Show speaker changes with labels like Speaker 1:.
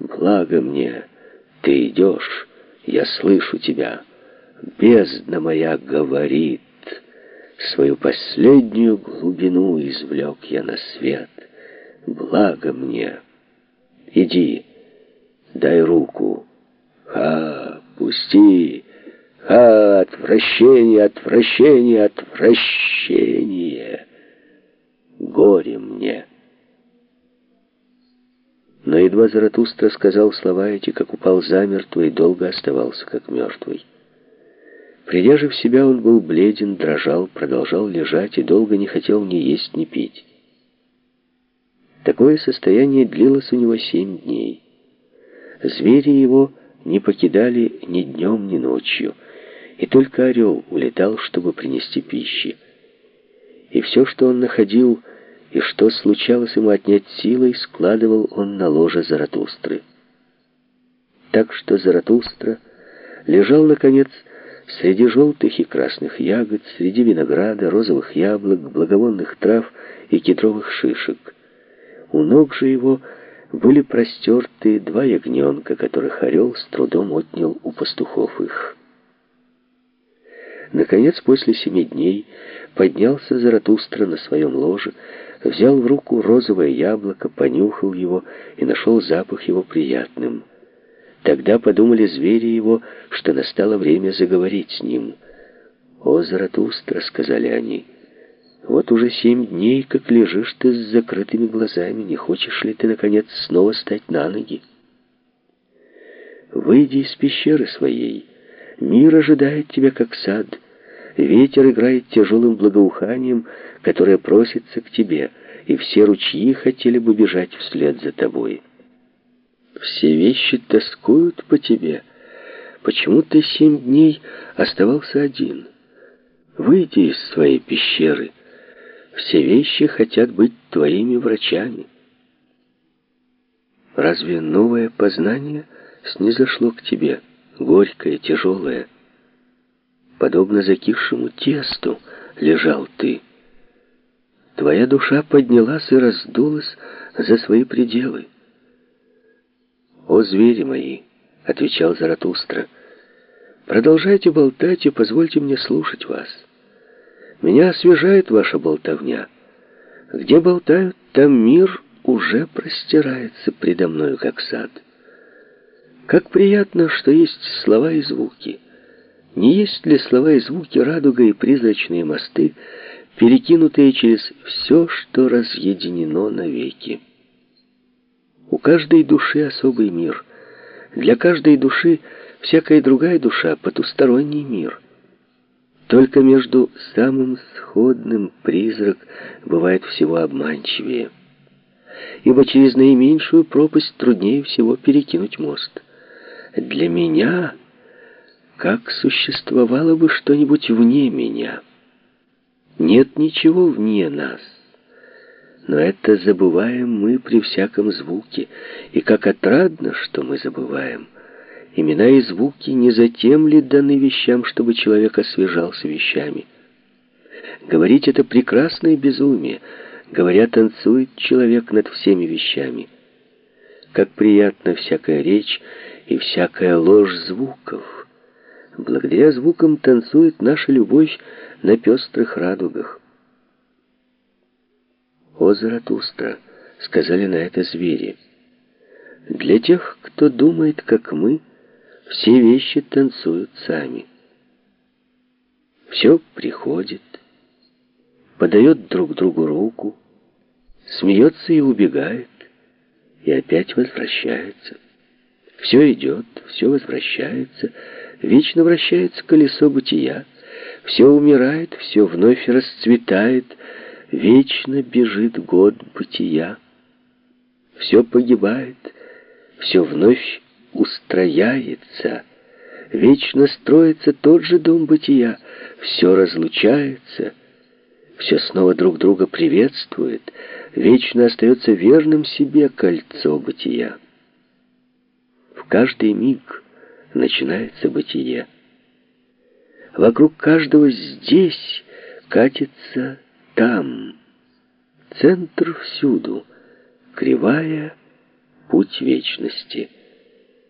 Speaker 1: Благо мне, ты идешь, я слышу тебя. Бездна моя говорит, свою последнюю глубину извлек я на свет. Благо мне. Иди, дай руку. Ха, пусти. Ха, отвращение, отвращение, отвращение. Горе мне. Но едва Заратустра сказал слова эти, как упал замертво и долго оставался, как мертвый. Придя же в себя, он был бледен, дрожал, продолжал лежать и долго не хотел ни есть, ни пить. Такое состояние длилось у него семь дней. Звери его не покидали ни днем, ни ночью, и только орел улетал, чтобы принести пищи. И все, что он находил, и что случалось ему отнять силой, складывал он на ложе Заратустры. Так что Заратустра лежал, наконец, среди желтых и красных ягод, среди винограда, розовых яблок, благовонных трав и кедровых шишек. У ног же его были простерты два ягненка, которых орел с трудом отнял у пастухов их. Наконец, после семи дней, поднялся Заратустра на своем ложе, взял в руку розовое яблоко, понюхал его и нашел запах его приятным. Тогда подумали звери его, что настало время заговорить с ним. «О, Заратустра!» — сказали они. «Вот уже семь дней, как лежишь ты с закрытыми глазами. Не хочешь ли ты, наконец, снова стать на ноги? Выйди из пещеры своей. Мир ожидает тебя, как сад». Ветер играет тяжелым благоуханием, которое просится к тебе, и все ручьи хотели бы бежать вслед за тобой. Все вещи тоскуют по тебе. Почему ты семь дней оставался один? Выйди из своей пещеры. Все вещи хотят быть твоими врачами. Разве новое познание снизошло к тебе, горькое, тяжелое? Подобно закисшему тесту, лежал ты. Твоя душа поднялась и раздулась за свои пределы. «О, звери мои!» — отвечал Заратустра. «Продолжайте болтать и позвольте мне слушать вас. Меня освежает ваша болтовня. Где болтают, там мир уже простирается предо мною, как сад. Как приятно, что есть слова и звуки». Не есть ли слова и звуки, радуга и призрачные мосты, перекинутые через все, что разъединено навеки? У каждой души особый мир. Для каждой души всякая другая душа — потусторонний мир. Только между самым сходным призрак бывает всего обманчивее. Ибо через наименьшую пропасть труднее всего перекинуть мост. Для меня как существовало бы что-нибудь вне меня. Нет ничего вне нас. Но это забываем мы при всяком звуке, и как отрадно, что мы забываем. Имена и звуки не затем ли даны вещам, чтобы человек освежался вещами? Говорить это прекрасное безумие. Говоря, танцует человек над всеми вещами. Как приятна всякая речь и всякая ложь звуков. Благодаря звукам танцует наша любовь на пестрых радугах. «О, Заратустра!» — сказали на это звери. «Для тех, кто думает, как мы, все вещи танцуют сами. Все приходит, подает друг другу руку, смеется и убегает, и опять возвращается. Все идет, все возвращается, Вечно вращается колесо бытия. Все умирает, все вновь расцветает. Вечно бежит год бытия. Все погибает, все вновь устрояется. Вечно строится тот же дом бытия. Все разлучается, все снова друг друга приветствует. Вечно остается верным себе кольцо бытия. В каждый миг начинается бытие. Вокруг каждого здесь катится там. Центр всюду. Кривая путь вечности —